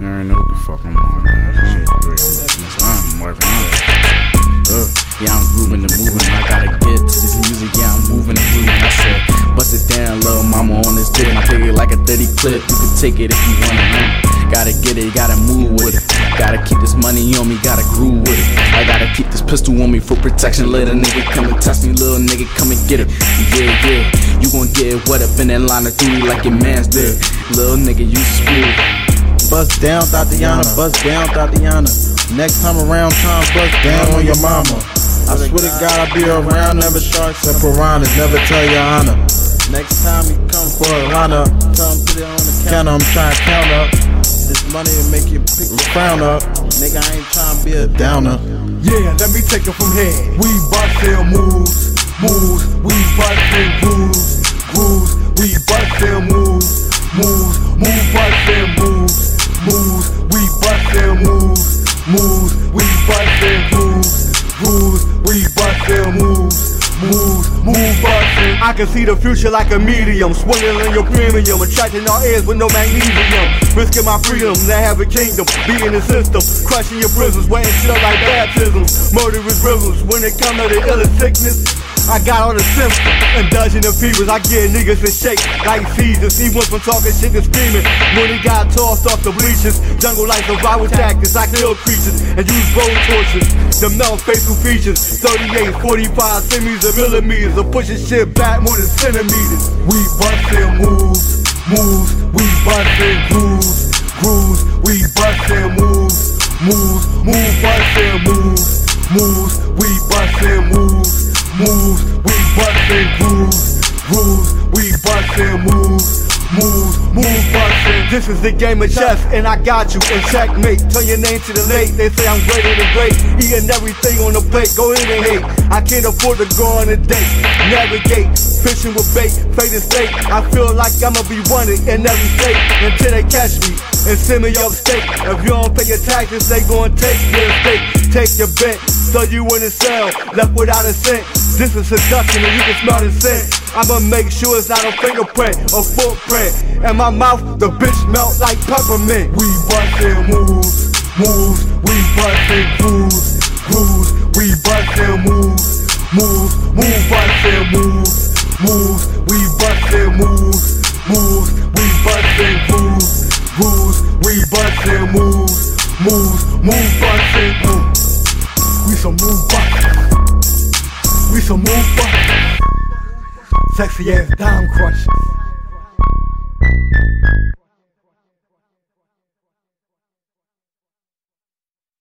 You already know what the fuck I'm on, man. Great. I'm Marvin. Uh, yeah, I'm grooving and moving. I gotta get to this music. Yeah, I'm moving and grooving. I said, bust it down, little mama on this dick. I take it like a 30 clip. You can take it if you it. Uh, gotta get it, gotta move with it. Gotta keep this money on me, gotta groove with it. I gotta keep this pistol on me for protection. Let a nigga come and test me, little nigga come and get it. Yeah, yeah. You gon' get wet up in that line of duty like your man's did. Little nigga, you screwed. Bust down, Thotiana, bust down, Thotiana. Next time around, time bust down on your mama. I swear to God, I'll be around, never sharks or piranhas, never tell your honor. Next time you come for a runner, tell him put it on the counter, I'm trying to count up. This money to make you pick your frown up. Nigga, I ain't trying to be a downer. Yeah, let me take it from here. We bustin' moves, moves, we bustin' grooves, grooves, we bustin' moves, I can see the future like a medium, swinging in your premium, attracting all ears with no magnesium, risking my freedom to have a kingdom, be in the system, crushing your prisons, weighing shit up like baptisms, murderous rhythms. When it come to the illest sickness. I got all the symptoms, indulging the fevers. I get niggas in shake like seasons. He went from talking shit to screaming. When he got tossed off the bleachers, jungle like survival tactics. I kill creatures and use road torches. The melt facial features, 38, 45 semis and millimeters. of pushing shit back more than centimeters. We bustin' moves, moves. We bustin' grooves, grooves. We bustin' moves, moves. Move bustin' moves, moves. We bustin' moves moves, we bustin' grooves, grooves, we bustin' moves, moves, move bustin'. This is the game of chess, and I got you in checkmate. Turn your name to the lake, they say I'm greater than great. Eating everything on the plate, go in and hate. I can't afford to go on a date. Navigate, fishing with bait, fate is fate. I feel like I'ma be wanted in every state until they catch me and send me upstate. If you don't pay your taxes, they gon' take your estate. Take your bet, so you a cell, left without a cent. This is seduction and you can smell the scent. I'ma make sure it's not a fingerprint or footprint. In my mouth, the bitch melt like peppermint. We bustin' moves, moves, we bustin' grooves, grooves, we bustin' moves, moves, move bustin' moves, moves, we bustin' moves, moves, we bustin' grooves, grooves, we bustin' moves, moves, move bustin' moves. We some move bustin'. Some move buttons. Sexy ass down crunches.